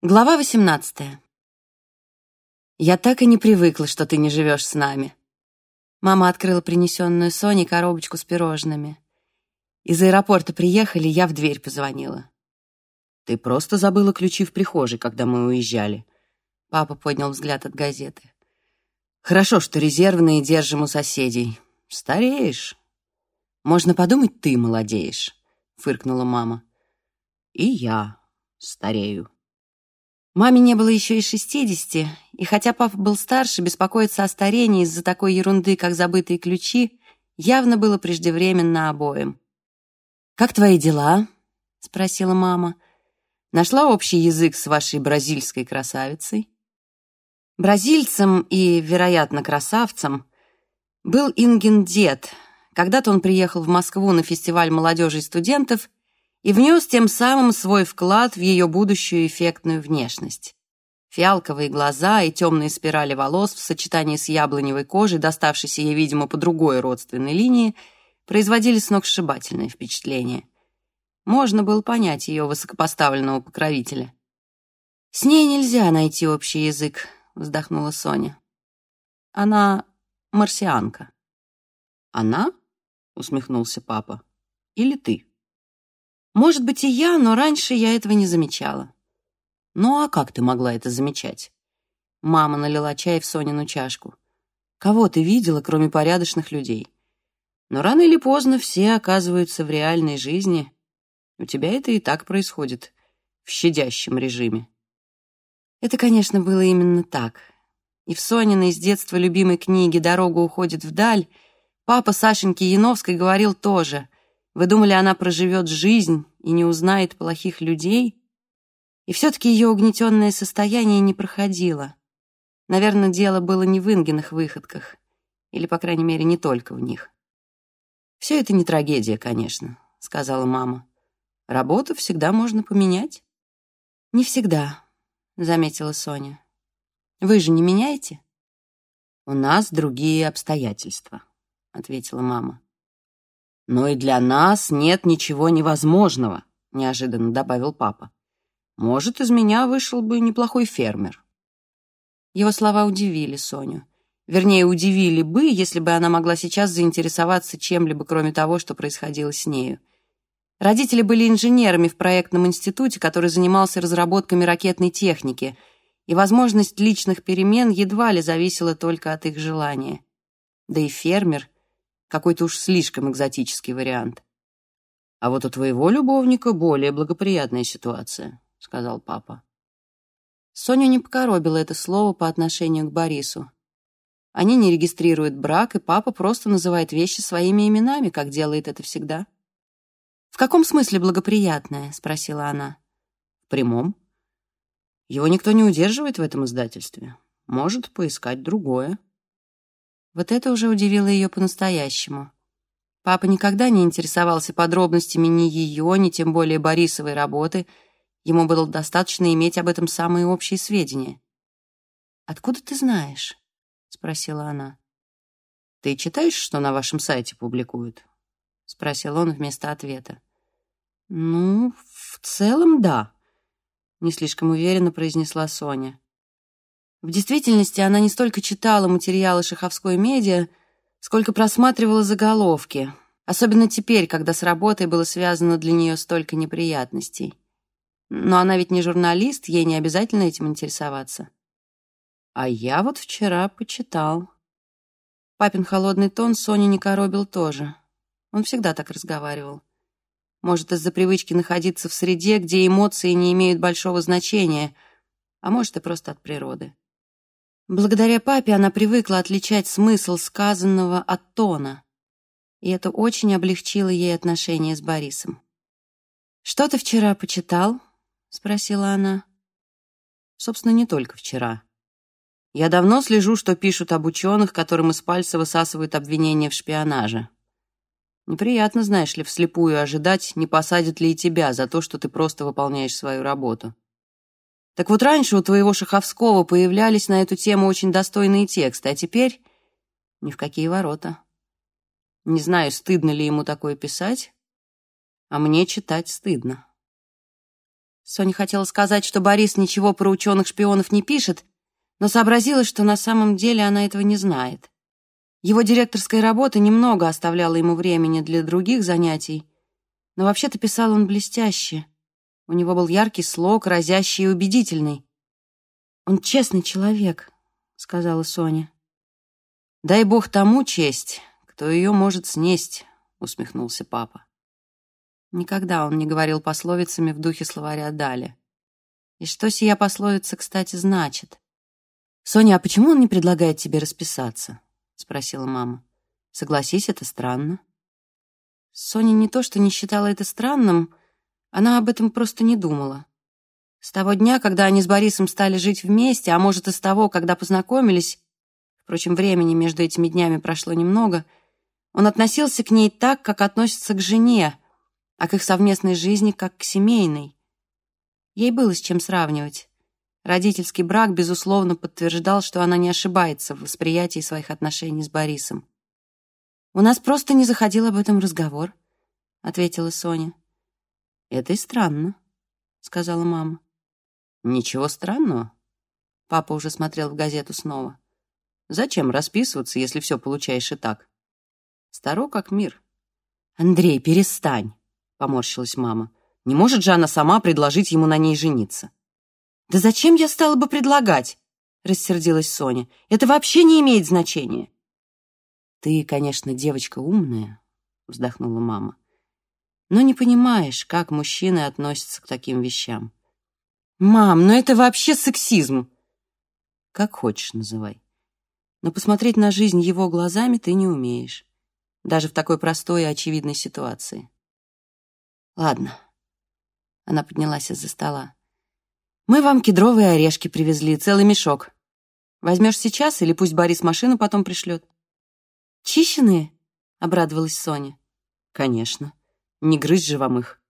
Глава 18. Я так и не привыкла, что ты не живешь с нами. Мама открыла принесенную Соней коробочку с пирожными. Из аэропорта приехали, я в дверь позвонила. Ты просто забыла ключи в прихожей, когда мы уезжали. Папа поднял взгляд от газеты. Хорошо, что резервные держим у соседей. Стареешь. Можно подумать, ты молодеешь, фыркнула мама. И я старею. Маме не было еще и шестидесяти, и хотя папа был старше, беспокоиться о старении из-за такой ерунды, как забытые ключи, явно было преждевременно обоим. «Как твои дела?» — спросила мама. «Нашла общий язык с вашей бразильской красавицей?» Бразильцем и, вероятно, красавцем был Ингин дед. Когда-то он приехал в Москву на фестиваль молодежи и студентов и внес тем самым свой вклад в ее будущую эффектную внешность. Фиалковые глаза и темные спирали волос в сочетании с яблоневой кожей, доставшейся ей, видимо, по другой родственной линии, производили сногсшибательное впечатление. Можно было понять ее высокопоставленного покровителя. «С ней нельзя найти общий язык», — вздохнула Соня. «Она марсианка». «Она?» — усмехнулся папа. «Или ты?» Может быть, и я, но раньше я этого не замечала. Ну а как ты могла это замечать? Мама налила чай в Сонину чашку. Кого ты видела, кроме порядочных людей? Но рано или поздно все оказываются в реальной жизни. У тебя это и так происходит в щадящем режиме. Это, конечно, было именно так. И в Сониной с детства любимой книге «Дорога уходит вдаль» папа Сашеньки Яновской говорил тоже — вы думали, она проживет жизнь и не узнает плохих людей? И все-таки ее угнетенное состояние не проходило. Наверное, дело было не в Ингиных выходках. Или, по крайней мере, не только в них. «Все это не трагедия, конечно», — сказала мама. «Работу всегда можно поменять». «Не всегда», — заметила Соня. «Вы же не меняете?» «У нас другие обстоятельства», — ответила мама. «Но и для нас нет ничего невозможного», — неожиданно добавил папа. «Может, из меня вышел бы неплохой фермер». Его слова удивили Соню. Вернее, удивили бы, если бы она могла сейчас заинтересоваться чем-либо, кроме того, что происходило с нею. Родители были инженерами в проектном институте, который занимался разработками ракетной техники, и возможность личных перемен едва ли зависела только от их желания. Да и фермер — какой-то уж слишком экзотический вариант. «А вот у твоего любовника более благоприятная ситуация», — сказал папа. Соню не покоробило это слово по отношению к Борису. Они не регистрируют брак, и папа просто называет вещи своими именами, как делает это всегда. «В каком смысле благоприятная?» — спросила она. «В прямом. Его никто не удерживает в этом издательстве. Может поискать другое». Вот это уже удивило ее по-настоящему. Папа никогда не интересовался подробностями ни ее, ни тем более Борисовой работы. Ему было достаточно иметь об этом самые общие сведения. «Откуда ты знаешь?» — спросила она. «Ты читаешь, что на вашем сайте публикуют?» — спросил он вместо ответа. «Ну, в целом, да», — не слишком уверенно произнесла Соня. В действительности она не столько читала материалы шаховской медиа, сколько просматривала заголовки, особенно теперь, когда с работой было связано для нее столько неприятностей. Но она ведь не журналист, ей не обязательно этим интересоваться. А я вот вчера почитал. Папин холодный тон Соню не коробил тоже. Он всегда так разговаривал. Может, из-за привычки находиться в среде, где эмоции не имеют большого значения, а может, и просто от природы. Благодаря папе она привыкла отличать смысл сказанного от тона, и это очень облегчило ей отношения с Борисом. «Что ты вчера почитал?» — спросила она. «Собственно, не только вчера. Я давно слежу, что пишут об ученых, которым из пальца высасывают обвинения в шпионаже. Неприятно, знаешь ли, вслепую ожидать, не посадят ли и тебя за то, что ты просто выполняешь свою работу. Так вот, раньше у твоего Шаховского появлялись на эту тему очень достойные тексты, а теперь ни в какие ворота. Не знаю, стыдно ли ему такое писать, а мне читать стыдно. Соня хотела сказать, что Борис ничего про ученых-шпионов не пишет, но сообразила, что на самом деле она этого не знает. Его директорская работа немного оставляла ему времени для других занятий, но вообще-то писал он блестяще. У него был яркий слог, разящий и убедительный. «Он честный человек», — сказала Соня. «Дай бог тому честь, кто ее может снесть», — усмехнулся папа. Никогда он не говорил пословицами в духе словаря Дали. И что сия пословица, кстати, значит? «Соня, а почему он не предлагает тебе расписаться?» — спросила мама. «Согласись, это странно». Соня не то что не считала это странным, она об этом просто не думала. С того дня, когда они с Борисом стали жить вместе, а может, и с того, когда познакомились, впрочем, времени между этими днями прошло немного, он относился к ней так, как относится к жене, а к их совместной жизни как к семейной. Ей было с чем сравнивать. Родительский брак, безусловно, подтверждал, что она не ошибается в восприятии своих отношений с Борисом. «У нас просто не заходил об этом разговор», — ответила Соня. «Это и странно», — сказала мама. «Ничего странного». Папа уже смотрел в газету снова. «Зачем расписываться, если все получаешь и так? Старо как мир». «Андрей, перестань», — поморщилась мама. «Не может же она сама предложить ему на ней жениться?» «Да зачем я стала бы предлагать?» — рассердилась Соня. «Это вообще не имеет значения». «Ты, конечно, девочка умная», — вздохнула мама. «Но не понимаешь, как мужчины относятся к таким вещам». «Мам, ну это вообще сексизм!» «Как хочешь называй. Но посмотреть на жизнь его глазами ты не умеешь, даже в такой простой и очевидной ситуации». «Ладно». Она поднялась из-за стола. «Мы вам кедровые орешки привезли, целый мешок. Возьмешь сейчас или пусть Борис машину потом пришлет?» «Чищенные?» — обрадовалась Соня. «Конечно. Не грызть же вам их».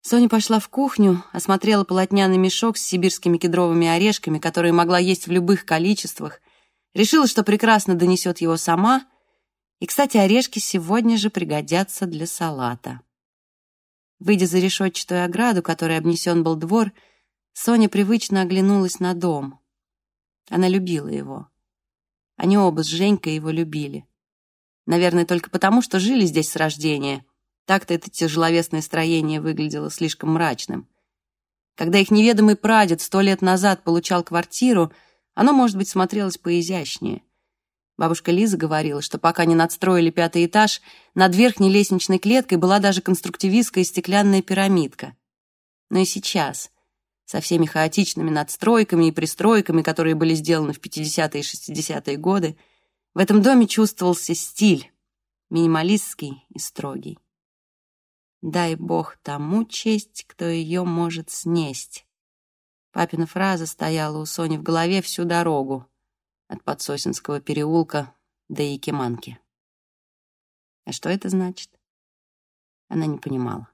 Соня пошла в кухню, осмотрела полотняный мешок с сибирскими кедровыми орешками, которые могла есть в любых количествах, решила, что прекрасно донесет его сама, и, кстати, орешки сегодня же пригодятся для салата. Выйдя за решетчатую ограду, которой обнесен был двор, Соня привычно оглянулась на дом. Она любила его. Они оба с Женькой его любили. Наверное, только потому, что жили здесь с рождения. Так-то это тяжеловесное строение выглядело слишком мрачным. Когда их неведомый прадед сто лет назад получал квартиру, оно, может быть, смотрелось поизящнее. Бабушка Лиза говорила, что пока не надстроили пятый этаж, над верхней лестничной клеткой была даже конструктивистская стеклянная пирамидка. Но и сейчас, со всеми хаотичными надстройками и пристройками, которые были сделаны в 50-е и 60-е годы, в этом доме чувствовался стиль, минималистский и строгий. «Дай Бог тому честь, кто ее может снесть». Папина фраза стояла у Сони в голове всю дорогу от Подсосинского переулка до Якиманки. А что это значит? Она не понимала.